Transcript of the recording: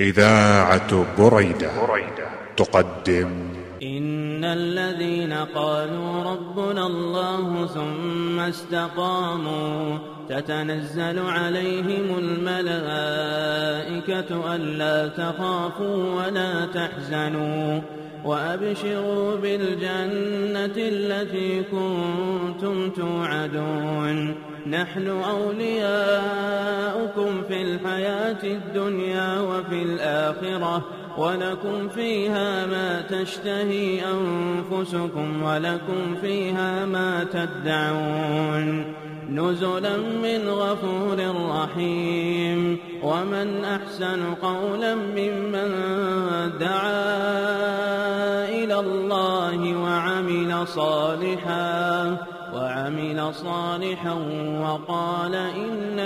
إذاعة بريدة تقدم. إن الذين قالوا ربنا الله ثم استقاموا تتنزل عليهم الملائكة ألا تخافوا ولا تحزنوا وأبشروا بالجنة التي كنتم توعدون. نحن أولياؤكم في الحياة الدنيا وفي الآخرة ولكم فيها ما تشتهي أنفسكم ولكم فيها ما تدعون نزلا من غفور رحيم ومن أحسن قولا ممن دعا إلى الله وعمل صالحا وعمل صالحا وقال من